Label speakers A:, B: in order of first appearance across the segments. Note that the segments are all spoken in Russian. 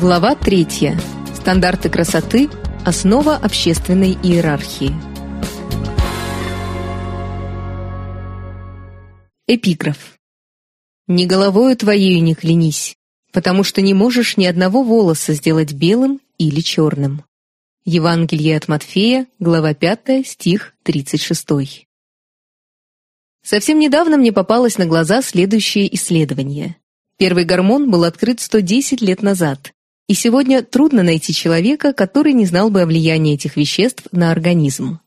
A: Глава 3. Стандарты красоты. Основа общественной иерархии. Эпиграф. «Не головою твоею не клянись, потому что не можешь ни одного волоса сделать белым или черным». Евангелие от Матфея, глава 5, стих 36. Совсем недавно мне попалось на глаза следующее исследование. Первый гормон был открыт 110 лет назад, и сегодня трудно найти человека, который не знал бы о влиянии этих веществ на организм.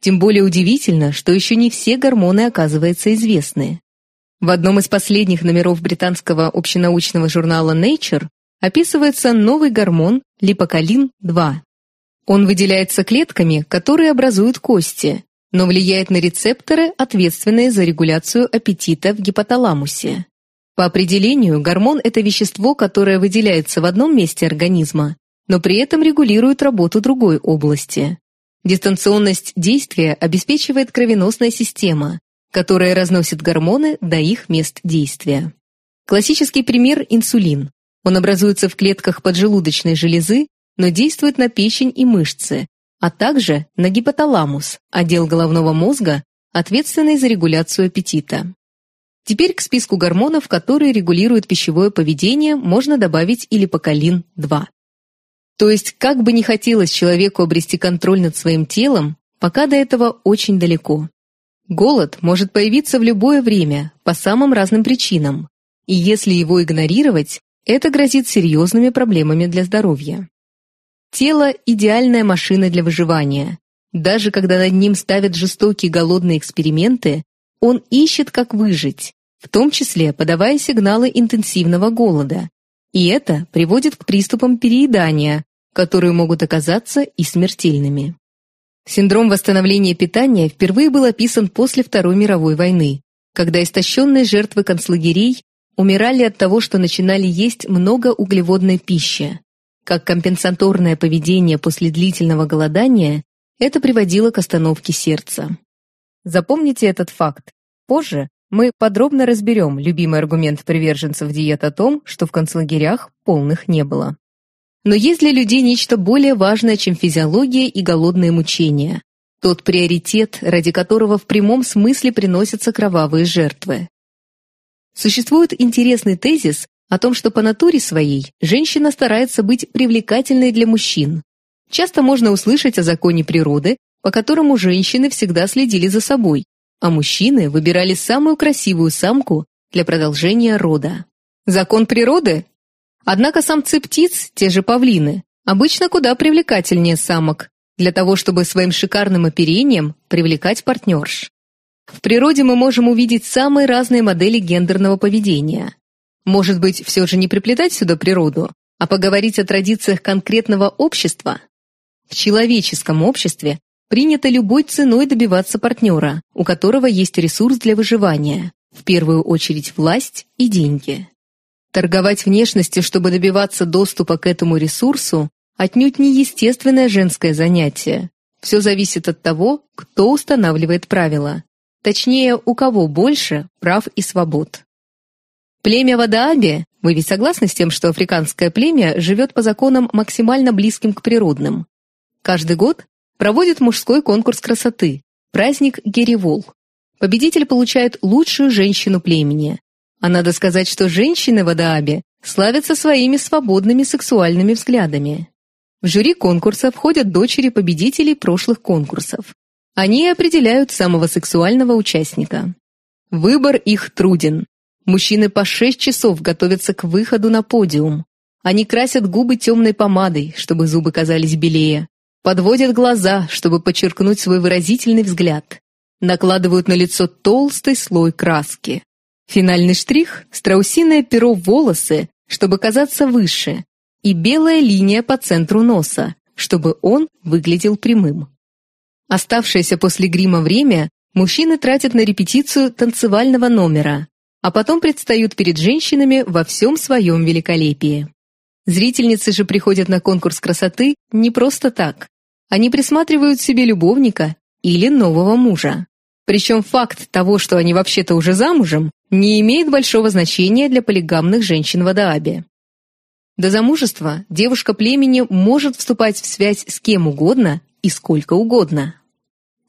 A: Тем более удивительно, что еще не все гормоны, оказывается, известны. В одном из последних номеров британского общенаучного журнала Nature описывается новый гормон липокалин-2. Он выделяется клетками, которые образуют кости, но влияет на рецепторы, ответственные за регуляцию аппетита в гипоталамусе. По определению, гормон – это вещество, которое выделяется в одном месте организма, но при этом регулирует работу другой области. Дистанционность действия обеспечивает кровеносная система, которая разносит гормоны до их мест действия. Классический пример – инсулин. Он образуется в клетках поджелудочной железы, но действует на печень и мышцы, а также на гипоталамус, отдел головного мозга, ответственный за регуляцию аппетита. Теперь к списку гормонов, которые регулируют пищевое поведение, можно добавить и липокалин-2. То есть, как бы ни хотелось человеку обрести контроль над своим телом, пока до этого очень далеко. Голод может появиться в любое время, по самым разным причинам, и если его игнорировать, это грозит серьезными проблемами для здоровья. Тело – идеальная машина для выживания. Даже когда над ним ставят жестокие голодные эксперименты, он ищет, как выжить, в том числе подавая сигналы интенсивного голода. И это приводит к приступам переедания, которые могут оказаться и смертельными. Синдром восстановления питания впервые был описан после Второй мировой войны, когда истощенные жертвы концлагерей умирали от того, что начинали есть много углеводной пищи. Как компенсаторное поведение после длительного голодания, это приводило к остановке сердца. Запомните этот факт. Позже мы подробно разберем любимый аргумент приверженцев диет о том, что в концлагерях полных не было. Но есть для людей нечто более важное, чем физиология и голодные мучения. Тот приоритет, ради которого в прямом смысле приносятся кровавые жертвы. Существует интересный тезис о том, что по натуре своей женщина старается быть привлекательной для мужчин. Часто можно услышать о законе природы, по которому женщины всегда следили за собой, а мужчины выбирали самую красивую самку для продолжения рода. Закон природы? Однако самцы птиц, те же павлины, обычно куда привлекательнее самок, для того, чтобы своим шикарным оперением привлекать партнерш. В природе мы можем увидеть самые разные модели гендерного поведения. Может быть, все же не приплетать сюда природу, а поговорить о традициях конкретного общества? В человеческом обществе Принято любой ценой добиваться партнера, у которого есть ресурс для выживания, в первую очередь власть и деньги. Торговать внешностью, чтобы добиваться доступа к этому ресурсу, отнюдь не естественное женское занятие. Все зависит от того, кто устанавливает правила. Точнее, у кого больше прав и свобод. Племя Вадааби, вы ведь согласны с тем, что африканское племя живет по законам максимально близким к природным? Каждый год проводит мужской конкурс красоты, праздник Геревол. Победитель получает лучшую женщину племени. А надо сказать, что женщины в Адаабе славятся своими свободными сексуальными взглядами. В жюри конкурса входят дочери победителей прошлых конкурсов. Они определяют самого сексуального участника. Выбор их труден. Мужчины по 6 часов готовятся к выходу на подиум. Они красят губы темной помадой, чтобы зубы казались белее подводят глаза, чтобы подчеркнуть свой выразительный взгляд, накладывают на лицо толстый слой краски. Финальный штрих – страусиное перо в волосы, чтобы казаться выше, и белая линия по центру носа, чтобы он выглядел прямым. Оставшееся после грима время мужчины тратят на репетицию танцевального номера, а потом предстают перед женщинами во всем своем великолепии. Зрительницы же приходят на конкурс красоты не просто так. Они присматривают себе любовника или нового мужа. Причем факт того, что они вообще-то уже замужем, не имеет большого значения для полигамных женщин в Адаабе. До замужества девушка племени может вступать в связь с кем угодно и сколько угодно.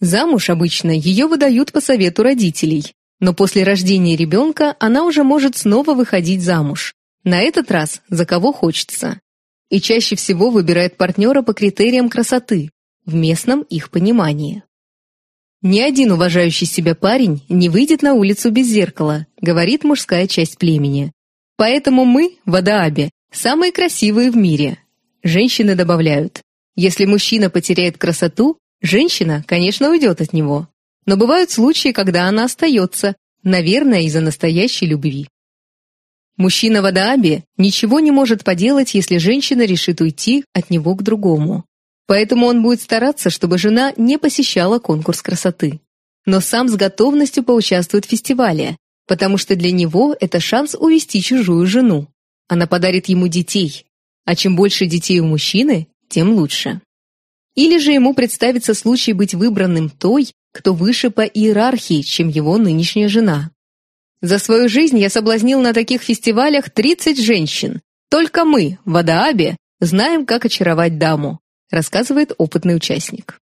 A: Замуж обычно ее выдают по совету родителей, но после рождения ребенка она уже может снова выходить замуж. На этот раз за кого хочется. И чаще всего выбирает партнера по критериям красоты, в местном их понимании. «Ни один уважающий себя парень не выйдет на улицу без зеркала», говорит мужская часть племени. «Поэтому мы, в самые красивые в мире». Женщины добавляют, если мужчина потеряет красоту, женщина, конечно, уйдет от него. Но бывают случаи, когда она остается, наверное, из-за настоящей любви. Мужчина в Адаабе ничего не может поделать, если женщина решит уйти от него к другому. Поэтому он будет стараться, чтобы жена не посещала конкурс красоты. Но сам с готовностью поучаствует в фестивале, потому что для него это шанс увести чужую жену. Она подарит ему детей, а чем больше детей у мужчины, тем лучше. Или же ему представится случай быть выбранным той, кто выше по иерархии, чем его нынешняя жена. За свою жизнь я соблазнил на таких фестивалях 30 женщин. Только мы, в Адаабе, знаем, как очаровать даму рассказывает опытный участник.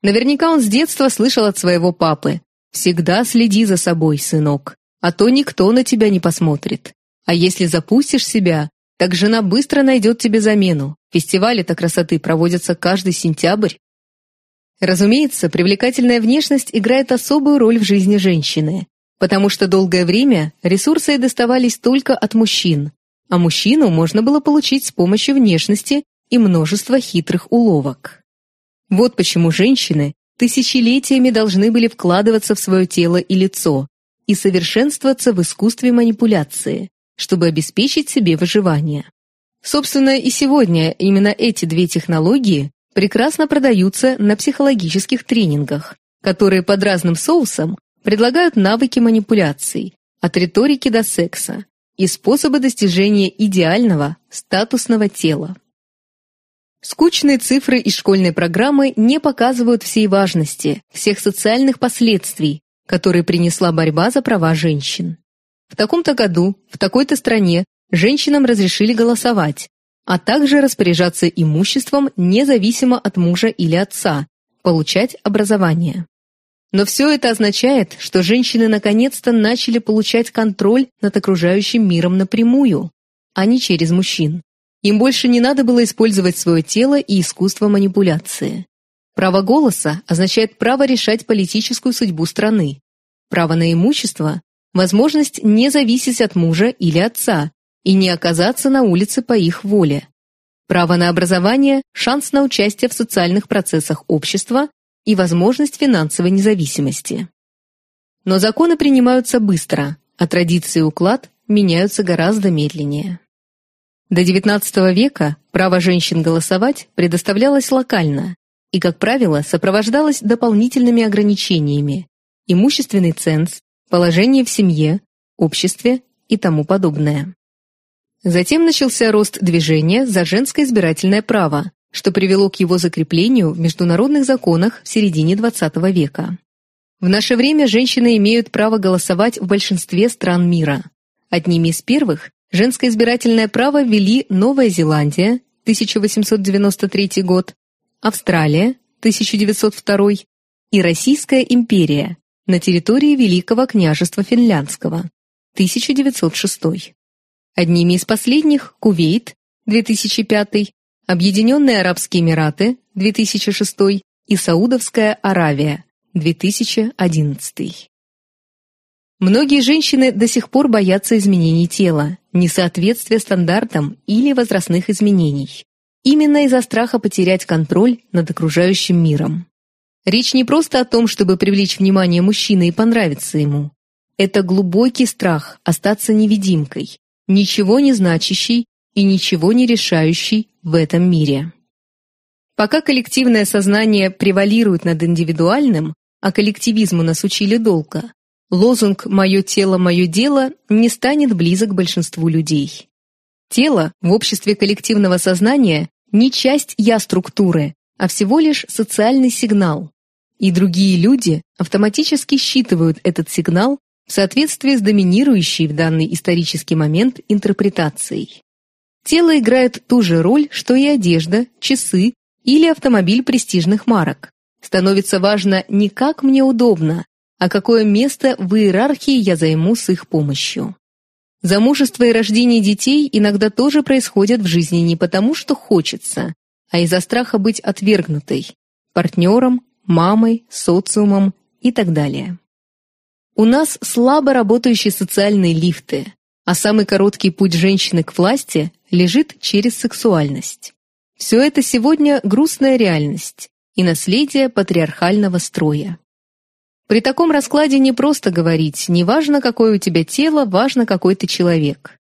A: Наверняка он с детства слышал от своего папы «Всегда следи за собой, сынок, а то никто на тебя не посмотрит. А если запустишь себя, так жена быстро найдет тебе замену. Фестивали-то красоты проводятся каждый сентябрь». Разумеется, привлекательная внешность играет особую роль в жизни женщины, потому что долгое время ресурсы доставались только от мужчин, а мужчину можно было получить с помощью внешности и множество хитрых уловок. Вот почему женщины тысячелетиями должны были вкладываться в свое тело и лицо и совершенствоваться в искусстве манипуляции, чтобы обеспечить себе выживание. Собственно, и сегодня именно эти две технологии прекрасно продаются на психологических тренингах, которые под разным соусом предлагают навыки манипуляций, от риторики до секса, и способы достижения идеального статусного тела. Скучные цифры из школьной программы не показывают всей важности, всех социальных последствий, которые принесла борьба за права женщин. В таком-то году, в такой-то стране женщинам разрешили голосовать, а также распоряжаться имуществом независимо от мужа или отца, получать образование. Но все это означает, что женщины наконец-то начали получать контроль над окружающим миром напрямую, а не через мужчин. Им больше не надо было использовать свое тело и искусство манипуляции. Право голоса означает право решать политическую судьбу страны. Право на имущество – возможность не зависеть от мужа или отца и не оказаться на улице по их воле. Право на образование – шанс на участие в социальных процессах общества и возможность финансовой независимости. Но законы принимаются быстро, а традиции и уклад меняются гораздо медленнее. До XIX века право женщин голосовать предоставлялось локально и, как правило, сопровождалось дополнительными ограничениями – имущественный ценз, положение в семье, обществе и тому подобное. Затем начался рост движения за женское избирательное право, что привело к его закреплению в международных законах в середине XX века. В наше время женщины имеют право голосовать в большинстве стран мира. Одними из первых Женское избирательное право ввели Новая Зеландия, 1893 год, Австралия, 1902 и Российская империя на территории Великого княжества Финляндского, 1906. Одними из последних – Кувейт, 2005, Объединенные Арабские Эмираты, 2006 и Саудовская Аравия, 2011. Многие женщины до сих пор боятся изменений тела, несоответствия стандартам или возрастных изменений. Именно из-за страха потерять контроль над окружающим миром. Речь не просто о том, чтобы привлечь внимание мужчины и понравиться ему. Это глубокий страх остаться невидимкой, ничего не значащий и ничего не решающий в этом мире. Пока коллективное сознание превалирует над индивидуальным, а коллективизму нас учили долго, лозунг «Мое тело, мое дело» не станет близок большинству людей. Тело в обществе коллективного сознания не часть «я-структуры», а всего лишь социальный сигнал. И другие люди автоматически считывают этот сигнал в соответствии с доминирующей в данный исторический момент интерпретацией. Тело играет ту же роль, что и одежда, часы или автомобиль престижных марок. Становится важно не как мне удобно, а какое место в иерархии я займу с их помощью. Замужество и рождение детей иногда тоже происходят в жизни не потому, что хочется, а из-за страха быть отвергнутой партнером, мамой, социумом и так далее. У нас слабо работающие социальные лифты, а самый короткий путь женщины к власти лежит через сексуальность. Все это сегодня грустная реальность и наследие патриархального строя. При таком раскладе не просто говорить, не важно, какое у тебя тело, важно, какой ты человек.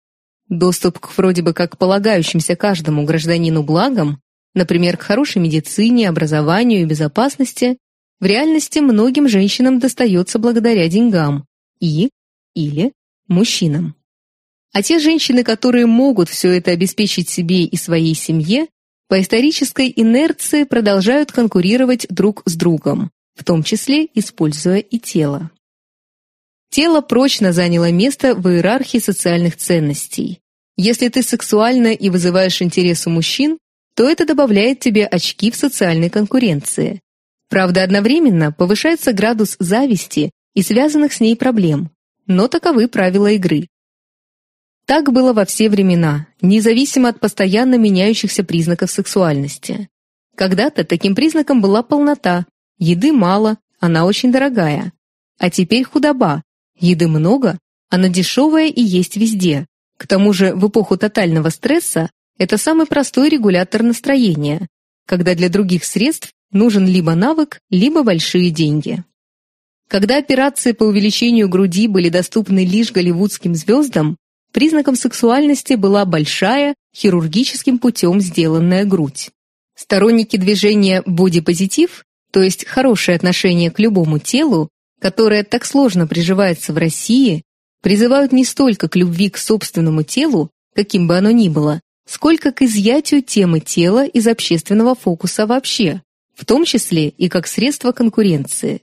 A: Доступ к вроде бы как полагающимся каждому гражданину благам, например, к хорошей медицине, образованию и безопасности, в реальности многим женщинам достается благодаря деньгам и или мужчинам. А те женщины, которые могут все это обеспечить себе и своей семье, по исторической инерции продолжают конкурировать друг с другом, в том числе используя и тело. Тело прочно заняло место в иерархии социальных ценностей. Если ты сексуальна и вызываешь интерес у мужчин, то это добавляет тебе очки в социальной конкуренции. Правда, одновременно повышается градус зависти и связанных с ней проблем, но таковы правила игры. Так было во все времена, независимо от постоянно меняющихся признаков сексуальности. Когда-то таким признаком была полнота, еды мало, она очень дорогая. А теперь худоба, еды много, она дешевая и есть везде. К тому же в эпоху тотального стресса это самый простой регулятор настроения, когда для других средств нужен либо навык, либо большие деньги. Когда операции по увеличению груди были доступны лишь голливудским звездам, Признаком сексуальности была большая, хирургическим путем сделанная грудь. Сторонники движения бодипозитив, то есть хорошее отношение к любому телу, которое так сложно приживается в России, призывают не столько к любви к собственному телу, каким бы оно ни было, сколько к изъятию темы тела из общественного фокуса вообще, в том числе и как средство конкуренции.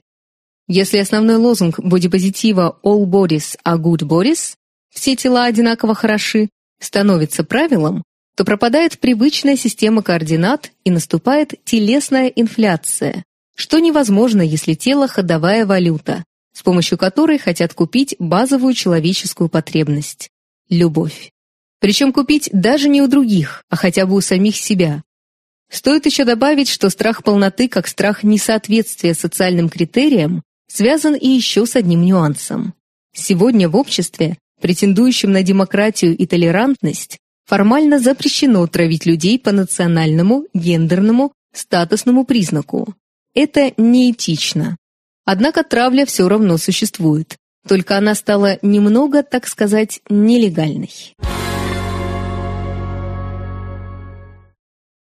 A: Если основной лозунг бодипозитива «All bodies are good bodies» все тела одинаково хороши, становится правилом, то пропадает привычная система координат и наступает телесная инфляция, что невозможно, если тело – ходовая валюта, с помощью которой хотят купить базовую человеческую потребность – любовь. Причем купить даже не у других, а хотя бы у самих себя. Стоит еще добавить, что страх полноты, как страх несоответствия социальным критериям, связан и еще с одним нюансом. Сегодня в обществе претендующим на демократию и толерантность, формально запрещено травить людей по национальному, гендерному, статусному признаку. Это неэтично. Однако травля все равно существует, только она стала немного, так сказать, нелегальной.